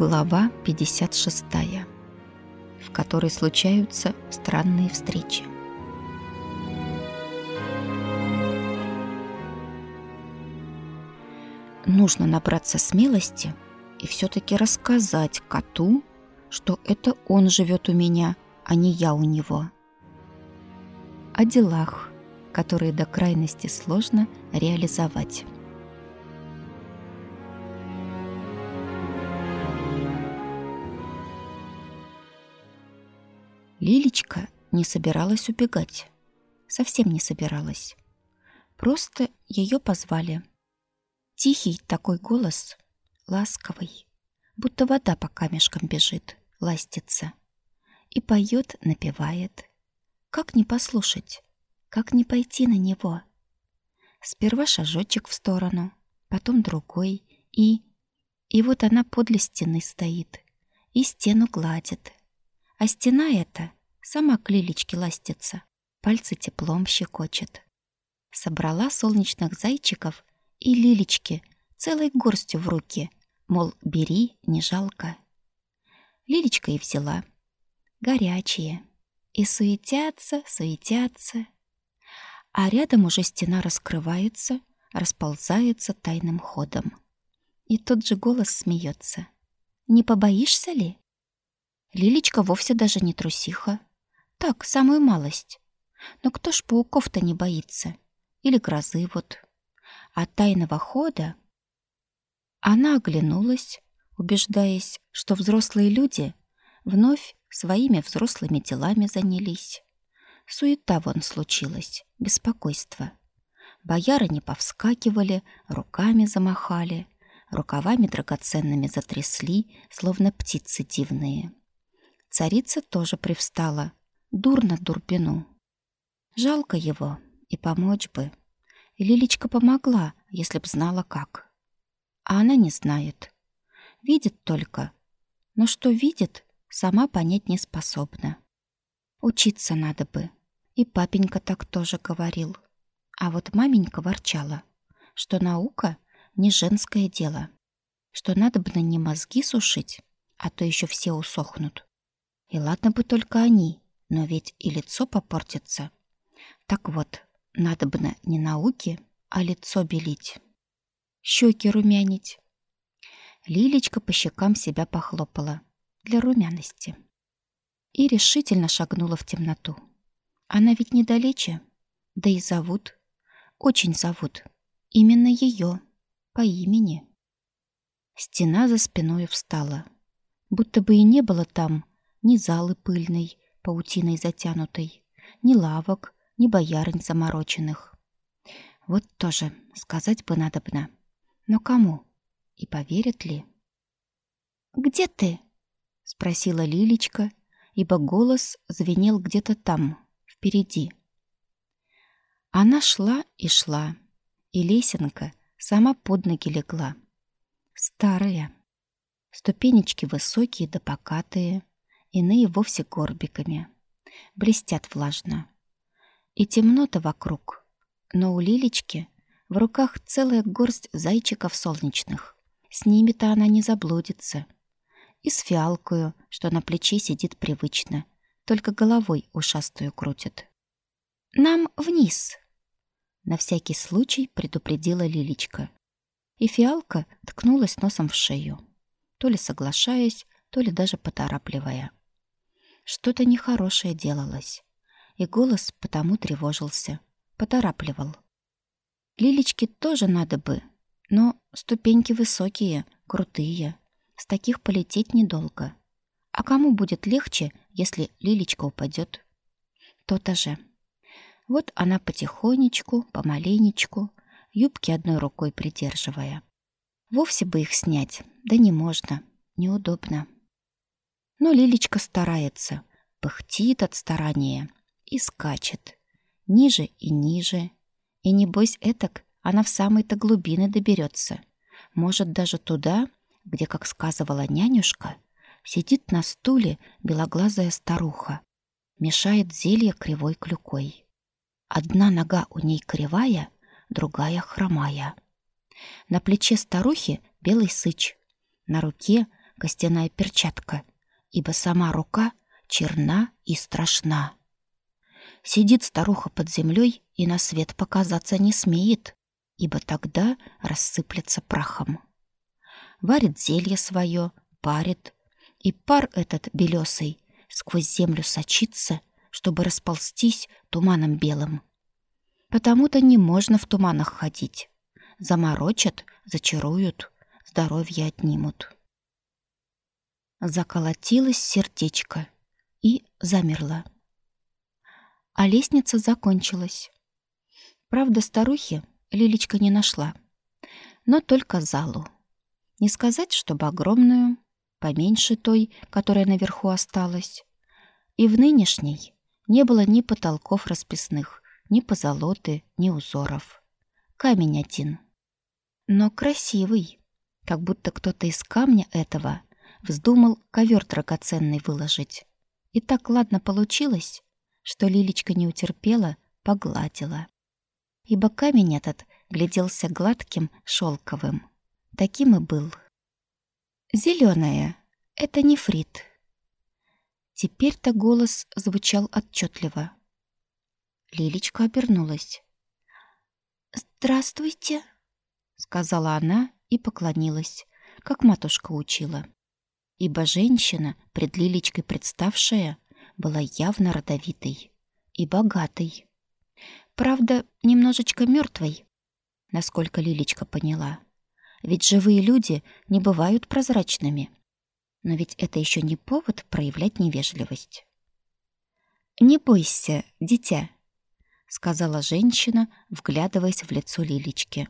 Глава 56, в которой случаются странные встречи. Нужно набраться смелости и все-таки рассказать коту, что это он живет у меня, а не я у него. О делах, которые до крайности сложно реализовать. Не собиралась убегать. Совсем не собиралась. Просто ее позвали. Тихий такой голос, ласковый, будто вода по камешкам бежит, ластится. И поет, напевает. Как не послушать? Как не пойти на него? Сперва шажочек в сторону, потом другой, и... И вот она подле стены стоит, и стену гладит. А стена эта сама к лилечке ластится, пальцы теплом щекочет. Собрала солнечных зайчиков и лилечки целой горстью в руки, мол, бери, не жалко. Лилечка и взяла. Горячие. И суетятся, суетятся. А рядом уже стена раскрывается, расползается тайным ходом. И тот же голос смеется. «Не побоишься ли?» Лилечка вовсе даже не трусиха. Так, самую малость. Но кто ж пауков-то не боится? Или грозы вот. А тайного хода... Она оглянулась, убеждаясь, что взрослые люди вновь своими взрослыми делами занялись. Суета вон случилась, беспокойство. Бояры не повскакивали, руками замахали, рукавами драгоценными затрясли, словно птицы дивные. Царица тоже привстала, дурно дурбину. Жалко его, и помочь бы. И Лилечка помогла, если б знала как. А она не знает. Видит только. Но что видит, сама понять не способна. Учиться надо бы. И папенька так тоже говорил. А вот маменька ворчала, что наука не женское дело, что надо бы на не мозги сушить, а то еще все усохнут. И ладно бы только они, но ведь и лицо попортится. Так вот, надо бы на не науки, а лицо белить. Щеки румянить. Лилечка по щекам себя похлопала для румяности и решительно шагнула в темноту. Она ведь недалече, да и зовут, очень зовут, именно ее, по имени. Стена за спиной встала, будто бы и не было там ни залы пыльной, паутиной затянутой, ни лавок, ни боярынь замороченных. Вот тоже сказать бы надобно. Но кому? И поверят ли? «Где ты?» — спросила Лилечка, ибо голос звенел где-то там, впереди. Она шла и шла, и лесенка сама под ноги легла. Старая. Ступенечки высокие да покатые, иные вовсе горбиками. Блестят влажно. И темно-то вокруг. Но у Лилечки в руках целая горсть зайчиков солнечных. С ними-то она не заблудится. И с фиалкою, что на плече сидит привычно, только головой ушастую крутит. «Нам вниз!» На всякий случай предупредила Лилечка. И фиалка ткнулась носом в шею, то ли соглашаясь, то ли даже поторапливая. Что-то нехорошее делалось, и голос потому тревожился, поторапливал. Лилечке тоже надо бы, но ступеньки высокие, крутые, с таких полететь недолго. А кому будет легче, если Лилечка упадет? То-то же. Вот она потихонечку, помаленечку, юбки одной рукой придерживая. Вовсе бы их снять, да не можно, неудобно. Но Лилечка старается, пыхтит от старания и скачет. Ниже и ниже. И небось этак она в самой-то глубины доберется. Может, даже туда, где, как сказывала нянюшка, сидит на стуле белоглазая старуха, мешает зелье кривой клюкой. Одна нога у ней кривая, другая хромая. На плече старухи белый сыч, на руке костяная перчатка, ибо сама рука черна и страшна. Сидит старуха под землей и на свет показаться не смеет, ибо тогда рассыплется прахом. Варит зелье свое, парит, и пар этот белесый сквозь землю сочится, чтобы расползтись туманом белым. Потому-то не можно в туманах ходить. Заморочат, зачаруют, здоровье отнимут. Заколотилось сердечко и замерло. А лестница закончилась. Правда, старухи Лилечка не нашла, но только залу. Не сказать, чтобы огромную, поменьше той, которая наверху осталась. И в нынешней не было ни потолков расписных, ни позолоты, ни узоров. Камень один. Но красивый, как будто кто-то из камня этого вздумал ковер драгоценный выложить. И так ладно получилось, что Лилечка не утерпела, погладила. Ибо камень этот гляделся гладким, шелковым. Таким и был. Зеленая — это нефрит. Теперь-то голос звучал отчетливо. Лилечка обернулась. «Здравствуйте», — сказала она и поклонилась, как матушка учила. Ибо женщина, пред Лилечкой представшая, была явно родовитой и богатой. Правда, немножечко мертвой, насколько Лилечка поняла. Ведь живые люди не бывают прозрачными. Но ведь это еще не повод проявлять невежливость. «Не бойся, дитя», — сказала женщина, вглядываясь в лицо Лилечки.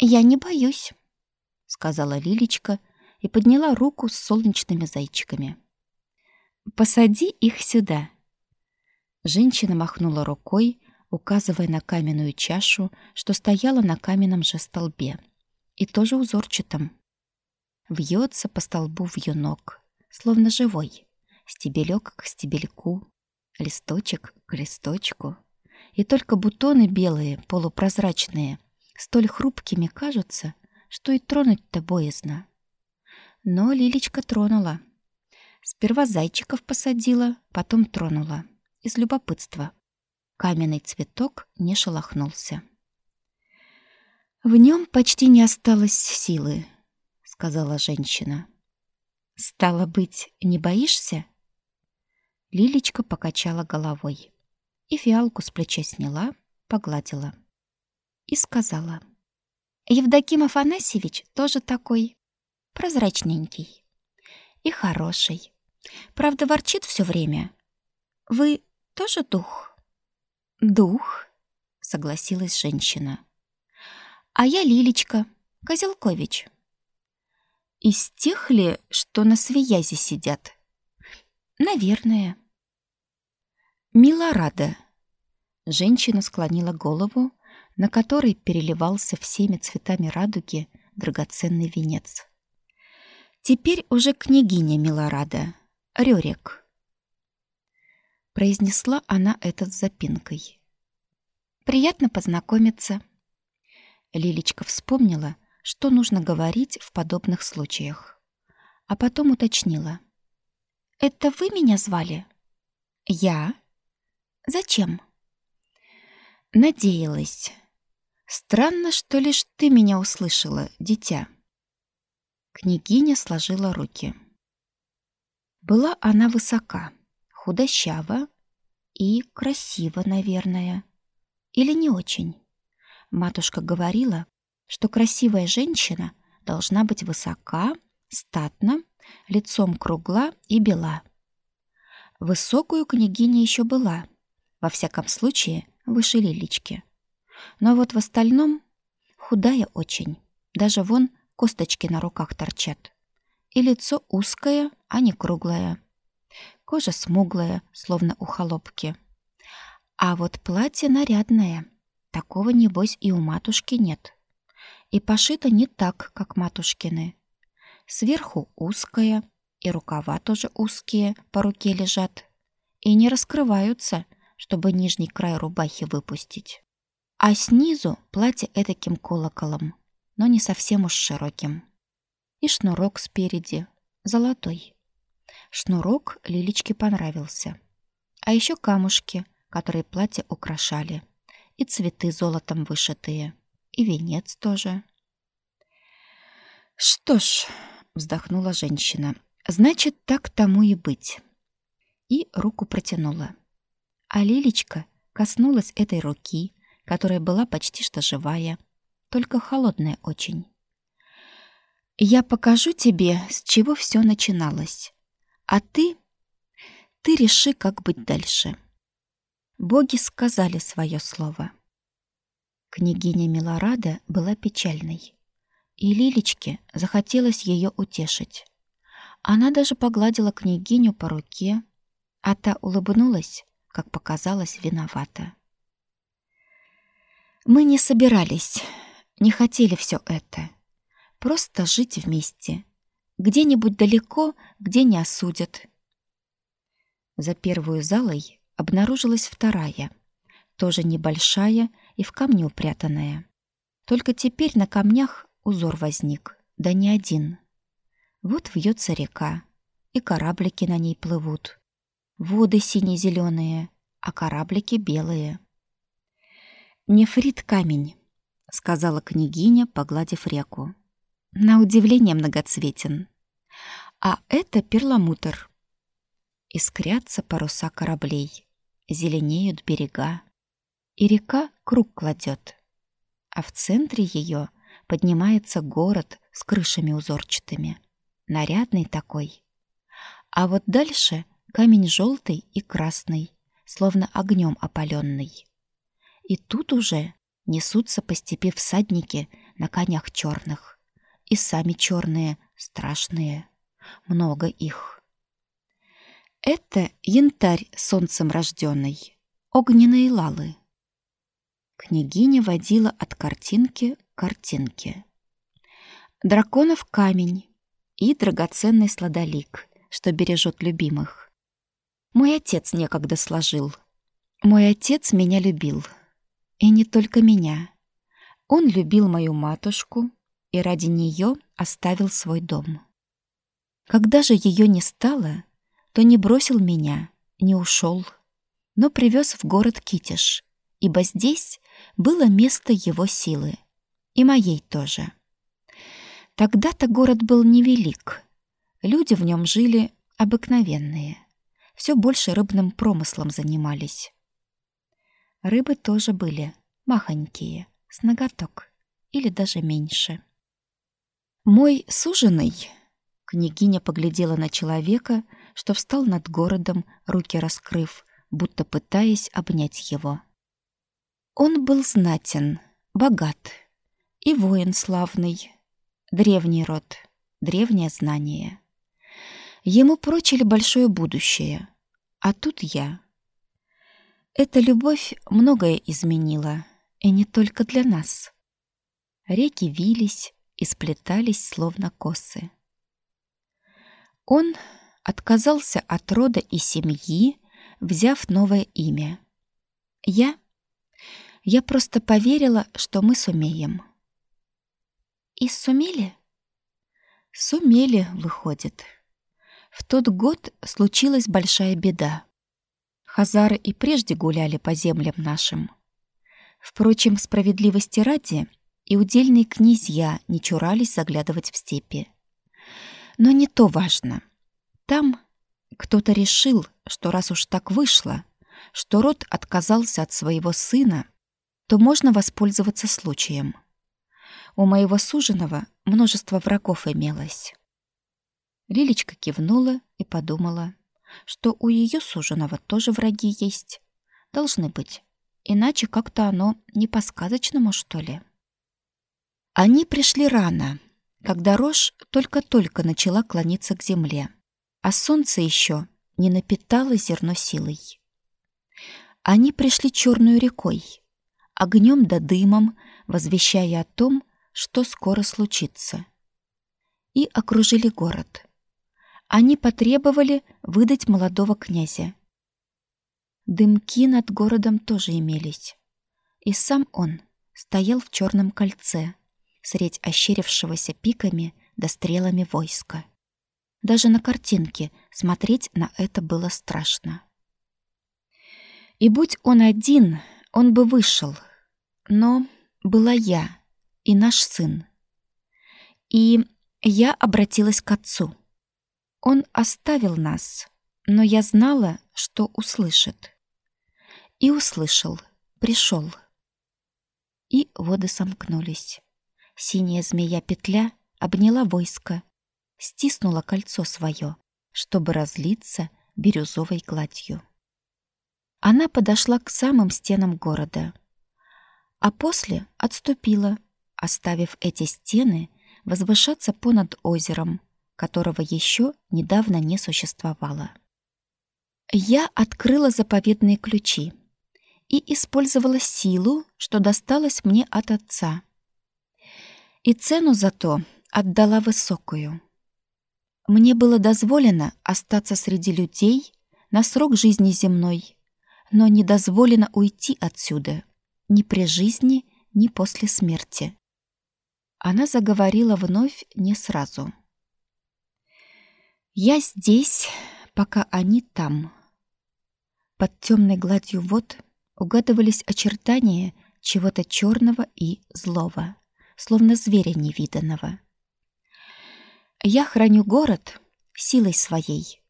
«Я не боюсь», — сказала Лилечка и подняла руку с солнечными зайчиками. «Посади их сюда». Женщина махнула рукой, указывая на каменную чашу, что стояла на каменном же столбе и тоже узорчатом. Вьется по столбу вьюнок, словно живой, стебелек к стебельку, листочек к листочку. И только бутоны белые, полупрозрачные, столь хрупкими кажутся, что и тронуть-то боязно. Но Лилечка тронула. Сперва зайчиков посадила, потом тронула. Из любопытства. Каменный цветок не шелохнулся. В нем почти не осталось силы, сказала женщина. Стало быть, не боишься? Лилечка покачала головой и фиалку с плеча сняла, погладила и сказала: Евдоким Афанасьевич тоже такой прозрачненький и хороший. Правда, ворчит все время. Вы тоже дух? Дух, согласилась женщина. А я Лилечка Козелкович. Из тех ли, что на свиязи сидят? Наверное. Мила рада. Женщина склонила голову, на которой переливался всеми цветами радуги драгоценный венец. Теперь уже княгиня Милорада, Рёрик. Произнесла она это с запинкой. Приятно познакомиться. Лилечка вспомнила, что нужно говорить в подобных случаях. А потом уточнила. «Это вы меня звали?» «Я?» «Зачем?» «Надеялась. Странно, что лишь ты меня услышала, дитя». Княгиня сложила руки. Была она высока, худощава и красива, наверное. Или не очень. Матушка говорила, что красивая женщина должна быть высока, статна, лицом кругла и бела. Высокую княгиня еще была, во всяком случае, выше Лилечки. Но вот в остальном худая очень, даже вон косточки на руках торчат. И лицо узкое, а не круглое. Кожа смуглая, словно у холопки. А вот платье нарядное — Такого, небось, и у матушки нет. И пошито не так, как матушкины. Сверху узкая, и рукава тоже узкие, по руке лежат. И не раскрываются, чтобы нижний край рубахи выпустить. А снизу платье этаким колоколом, но не совсем уж широким. И шнурок спереди, золотой. Шнурок Лилечке понравился. А еще камушки, которые платье украшали, и цветы золотом вышитые, и венец тоже. «Что ж», — вздохнула женщина, — «значит, так тому и быть». И руку протянула. А Лилечка коснулась этой руки, которая была почти что живая, только холодная очень. «Я покажу тебе, с чего все начиналось. А ты... ты реши, как быть дальше». Боги сказали свое слово. Княгиня Милорада была печальной, и Лилечке захотелось ее утешить. Она даже погладила княгиню по руке, а та улыбнулась, как показалось, виновата. Мы не собирались, не хотели все это. Просто жить вместе. Где-нибудь далеко, где не осудят. За первую залой обнаружилась вторая, тоже небольшая и в камне упрятанная. Только теперь на камнях узор возник, да не один. Вот вьется река, и кораблики на ней плывут. Воды сине-зеленые, а кораблики белые. «Нефрит камень», — сказала княгиня, погладив реку на удивление многоцветен. А это перламутр. Искрятся паруса кораблей, зеленеют берега, и река круг кладет. А в центре ее поднимается город с крышами узорчатыми, нарядный такой. А вот дальше камень желтый и красный, словно огнем опаленный. И тут уже несутся по степи всадники на конях черных и сами черные, страшные. Много их. Это янтарь солнцем рожденный, огненные лалы. Княгиня водила от картинки к картинке. Драконов камень и драгоценный сладолик, что бережет любимых. Мой отец некогда сложил. Мой отец меня любил. И не только меня. Он любил мою матушку, и ради нее оставил свой дом. Когда же ее не стало, то не бросил меня, не ушел, но привез в город Китиш, ибо здесь было место его силы, и моей тоже. Тогда-то город был невелик, люди в нем жили обыкновенные, все больше рыбным промыслом занимались. Рыбы тоже были махонькие, с ноготок или даже меньше. Мой суженый, княгиня поглядела на человека, что встал над городом, руки раскрыв, будто пытаясь обнять его. Он был знатен, богат и воин славный, древний род, древнее знание. Ему прочили большое будущее, а тут я. Эта любовь многое изменила, и не только для нас. Реки вились, и сплетались словно косы. Он отказался от рода и семьи, взяв новое имя. Я? Я просто поверила, что мы сумеем. И сумели? Сумели, выходит. В тот год случилась большая беда. Хазары и прежде гуляли по землям нашим. Впрочем, справедливости ради — и удельные князья не чурались заглядывать в степи. Но не то важно. Там кто-то решил, что раз уж так вышло, что род отказался от своего сына, то можно воспользоваться случаем. У моего суженого множество врагов имелось. Лилечка кивнула и подумала, что у ее суженого тоже враги есть. Должны быть. Иначе как-то оно не по-сказочному, что ли. Они пришли рано, когда рожь только-только начала клониться к земле, а солнце еще не напитало зерно силой. Они пришли черной рекой, огнем да дымом, возвещая о том, что скоро случится. И окружили город. Они потребовали выдать молодого князя. Дымки над городом тоже имелись. И сам он стоял в черном кольце — средь ощерившегося пиками да стрелами войска. Даже на картинке смотреть на это было страшно. И будь он один, он бы вышел. Но была я и наш сын. И я обратилась к отцу. Он оставил нас, но я знала, что услышит. И услышал, пришел. И воды сомкнулись. Синяя змея-петля обняла войско, стиснула кольцо свое, чтобы разлиться бирюзовой гладью. Она подошла к самым стенам города, а после отступила, оставив эти стены возвышаться понад озером, которого еще недавно не существовало. Я открыла заповедные ключи и использовала силу, что досталась мне от отца. И цену за то отдала высокую. Мне было дозволено остаться среди людей на срок жизни земной, но не дозволено уйти отсюда ни при жизни, ни после смерти. Она заговорила вновь не сразу. «Я здесь, пока они там». Под темной гладью вод угадывались очертания чего-то черного и злого, словно зверя невиданного. Я храню город силой своей,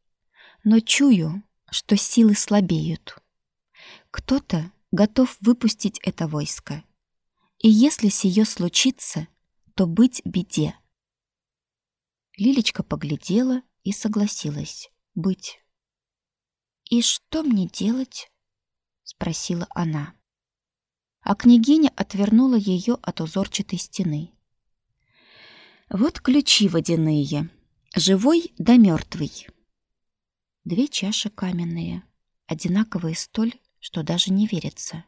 но чую, что силы слабеют. Кто-то готов выпустить это войско. И если сие случится, то быть беде. Лилечка поглядела и согласилась быть. «И что мне делать?» — спросила она. А княгиня отвернула ее от узорчатой стены. «Вот ключи водяные, живой да мертвый. Две чаши каменные, одинаковые столь что даже не верится.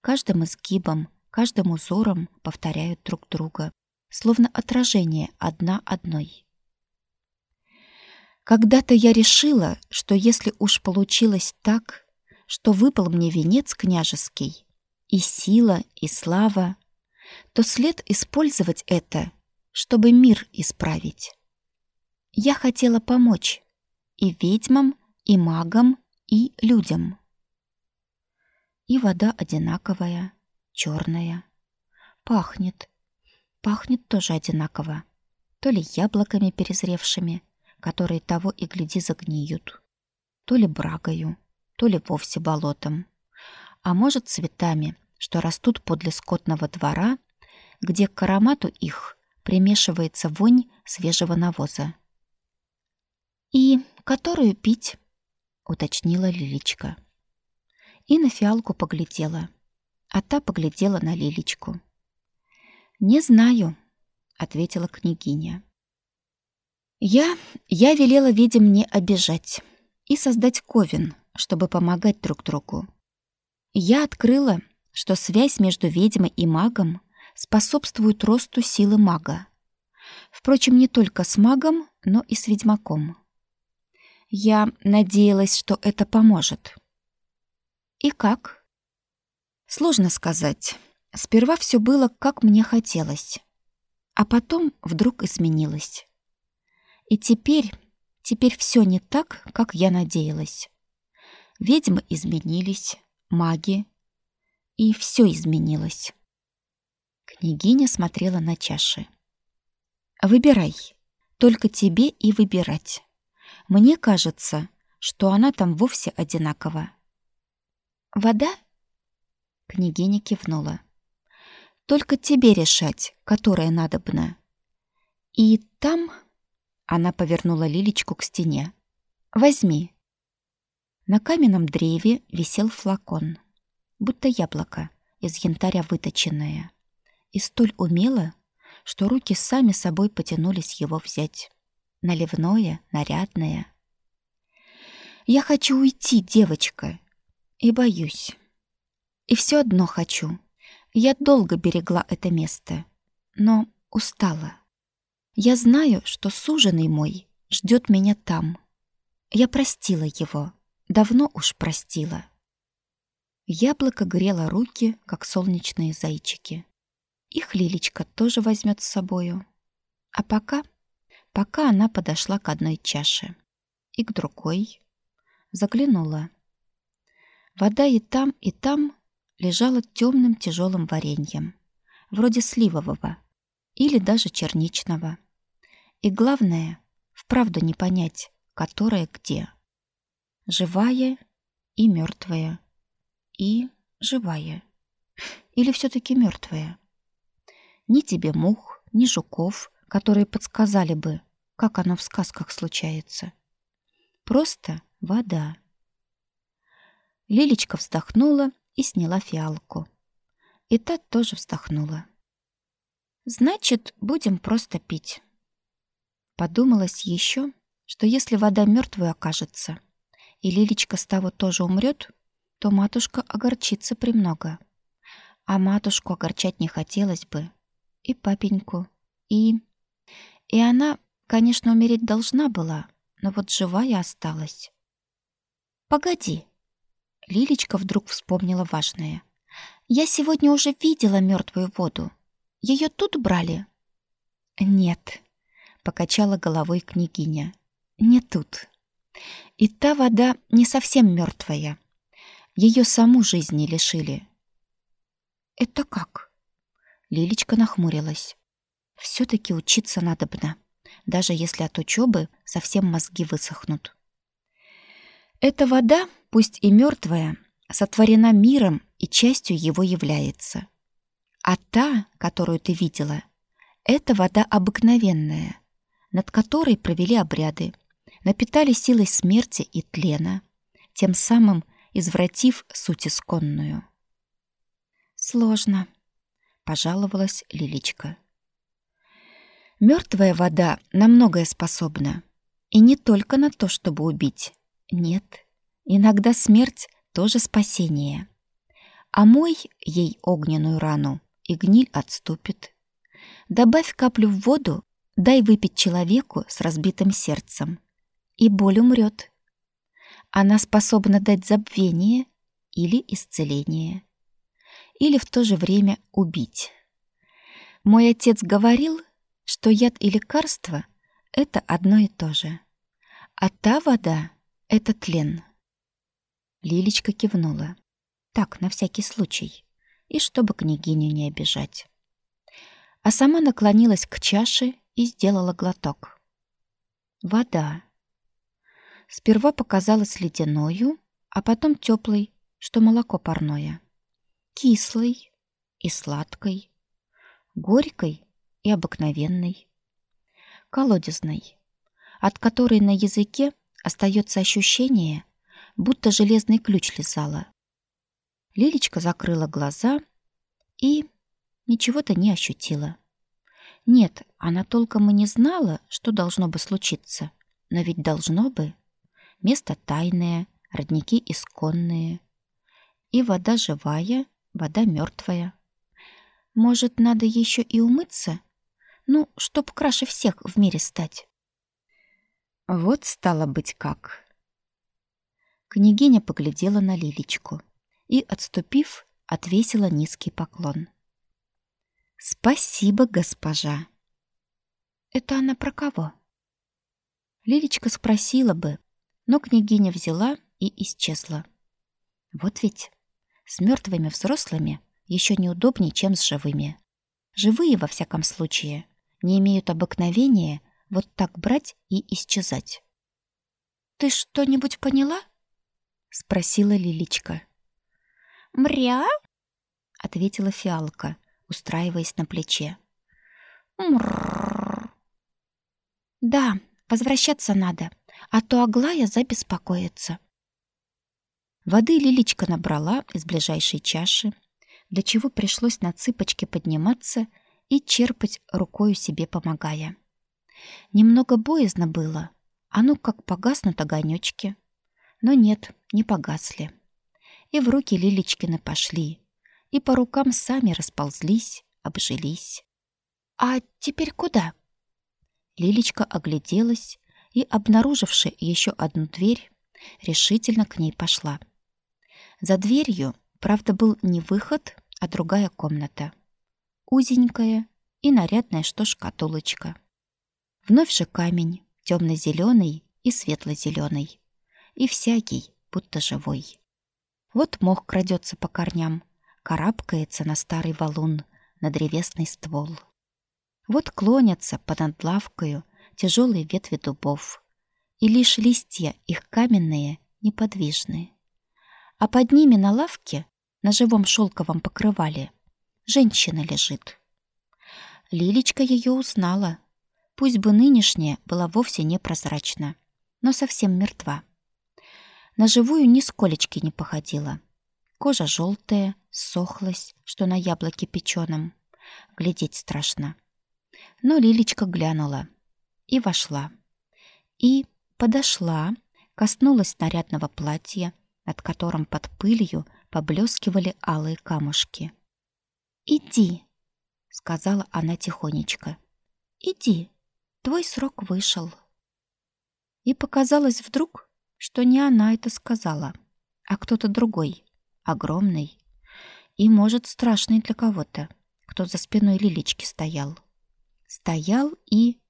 Каждым изгибом, каждым узором повторяют друг друга, словно отражение одна одной. Когда-то я решила, что если уж получилось так, что выпал мне венец княжеский, и сила, и слава, то след использовать это, чтобы мир исправить. Я хотела помочь и ведьмам, и магам, и людям. И вода одинаковая, черная. Пахнет. Пахнет тоже одинаково. То ли яблоками перезревшими, которые того и гляди загниют, то ли брагою, то ли вовсе болотом. А может, цветами, что растут подле скотного двора, где к аромату их примешивается вонь свежего навоза. «И которую пить?» — уточнила Лиличка и на фиалку поглядела, а та поглядела на Лилечку. «Не знаю», — ответила княгиня. «Я... я велела ведьм не обижать и создать ковен, чтобы помогать друг другу. Я открыла, что связь между ведьмой и магом способствует росту силы мага. Впрочем, не только с магом, но и с ведьмаком. Я надеялась, что это поможет. И как? Сложно сказать. Сперва все было, как мне хотелось. А потом вдруг изменилось. И теперь, теперь все не так, как я надеялась. Ведьмы изменились, маги. И все изменилось. Княгиня смотрела на чаши. «Выбирай. Только тебе и выбирать. Мне кажется, что она там вовсе одинакова. Вода? Княгиня кивнула. Только тебе решать, которая надобна. И там она повернула Лилечку к стене. Возьми. На каменном древе висел флакон, будто яблоко из янтаря выточенное, и столь умело, что руки сами собой потянулись его взять. Наливное, нарядное. «Я хочу уйти, девочка», и боюсь. И все одно хочу. Я долго берегла это место, но устала. Я знаю, что суженый мой ждет меня там. Я простила его, давно уж простила. Яблоко грело руки, как солнечные зайчики. Их Лилечка тоже возьмет с собою. А пока, пока она подошла к одной чаше и к другой. Заглянула. Вода и там, и там лежала темным тяжелым вареньем, вроде сливового или даже черничного. И главное, вправду не понять, которая где. Живая и мертвая. И живая. Или все-таки мертвая. Ни тебе мух, ни жуков, которые подсказали бы, как оно в сказках случается. Просто вода. Лилечка вздохнула и сняла фиалку. И та тоже вздохнула. «Значит, будем просто пить». Подумалось еще, что если вода мертвой окажется, и Лилечка с того тоже умрет, то матушка огорчится премного. А матушку огорчать не хотелось бы. И папеньку, и... И она, конечно, умереть должна была, но вот живая осталась. «Погоди!» Лилечка вдруг вспомнила важное. «Я сегодня уже видела мертвую воду. Ее тут брали?» «Нет», — покачала головой княгиня. «Не тут. И та вода не совсем мертвая. Ее саму жизни лишили». «Это как?» Лилечка нахмурилась. все таки учиться надобно, даже если от учебы совсем мозги высохнут. Эта вода, пусть и мертвая, сотворена миром и частью его является. А та, которую ты видела, это вода обыкновенная, над которой провели обряды, напитали силой смерти и тлена, тем самым извратив суть исконную. «Сложно», — пожаловалась Лилечка. Мертвая вода на многое способна. И не только на то, чтобы убить. Нет, иногда смерть тоже спасение. А мой ей огненную рану, и гниль отступит. Добавь каплю в воду, дай выпить человеку с разбитым сердцем, и боль умрет. Она способна дать забвение или исцеление, или в то же время убить. Мой отец говорил, что яд и лекарство — это одно и то же, а та вода — это тлен. Лилечка кивнула. Так, на всякий случай. И чтобы княгиню не обижать. А сама наклонилась к чаше и сделала глоток. Вода. Сперва показалась ледяною, а потом теплой, что молоко парное. Кислой и сладкой, горькой и обыкновенной. Колодезной, от которой на языке остается ощущение, будто железный ключ лизала. Лилечка закрыла глаза и ничего-то не ощутила. Нет, она толком и не знала, что должно бы случиться. Но ведь должно бы. Место тайное, родники исконные. И вода живая, вода мертвая. Может, надо еще и умыться? Ну, чтоб краше всех в мире стать. Вот стало быть как. Княгиня поглядела на Лилечку и, отступив, отвесила низкий поклон. «Спасибо, госпожа!» «Это она про кого?» Лилечка спросила бы, но княгиня взяла и исчезла. Вот ведь с мертвыми взрослыми еще неудобнее, чем с живыми. Живые, во всяком случае, не имеют обыкновения вот так брать и исчезать. «Ты что-нибудь поняла?» — спросила Лиличка. «Мря?» — ответила фиалка, устраиваясь на плече. «Да, возвращаться надо, а то Аглая забеспокоится». Воды Лиличка набрала из ближайшей чаши, для чего пришлось на цыпочки подниматься и черпать рукою себе помогая. Немного боязно было, а ну как погаснут огонёчки. Но нет, не погасли. И в руки Лилечкины пошли, и по рукам сами расползлись, обжились. «А теперь куда?» Лилечка огляделась и, обнаруживши еще одну дверь, решительно к ней пошла. За дверью, правда, был не выход, а другая комната. Узенькая и нарядная, что шкатулочка. Вновь же камень, темно-зеленый и светло-зеленый. И всякий, будто живой. Вот мох крадется по корням, карабкается на старый валун, на древесный ствол. Вот клонятся понад лавкою тяжелые ветви дубов, и лишь листья их каменные неподвижны. А под ними на лавке, на живом шелковом покрывале, женщина лежит. Лилечка ее узнала. Пусть бы нынешняя была вовсе непрозрачна, но совсем мертва. На живую ни сколечки не походила. Кожа желтая, сохлась, что на яблоке печеном. Глядеть страшно. Но Лилечка глянула и вошла. И подошла, коснулась нарядного платья, над которым под пылью поблескивали алые камушки. «Иди», — сказала она тихонечко. «Иди, твой срок вышел». И показалось вдруг, что не она это сказала, а кто-то другой, огромный и, может, страшный для кого-то, кто за спиной Лилечки стоял. Стоял и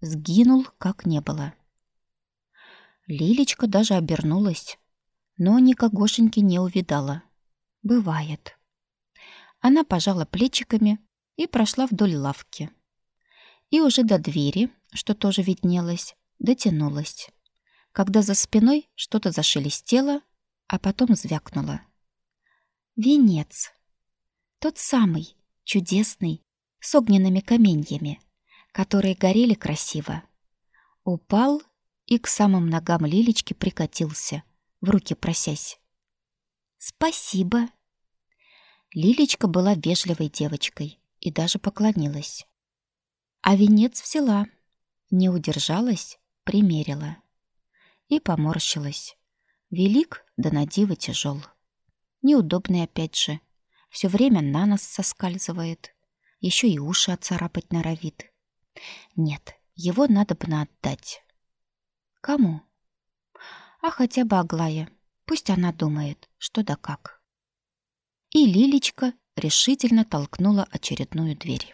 сгинул, как не было. Лилечка даже обернулась, но никогошеньки не увидала. Бывает. Она пожала плечиками и прошла вдоль лавки. И уже до двери, что тоже виднелось, дотянулась когда за спиной что-то зашелестело, а потом звякнуло. Венец. Тот самый, чудесный, с огненными каменьями, которые горели красиво. Упал и к самым ногам Лилечки прикатился, в руки просясь. «Спасибо!» Лилечка была вежливой девочкой и даже поклонилась. А венец взяла, не удержалась, примерила и поморщилась. Велик да на диво тяжел. Неудобный опять же. Все время на нас соскальзывает. Еще и уши отцарапать норовит. Нет, его надо бы отдать. Кому? А хотя бы Аглая. Пусть она думает, что да как. И Лилечка решительно толкнула очередную дверь.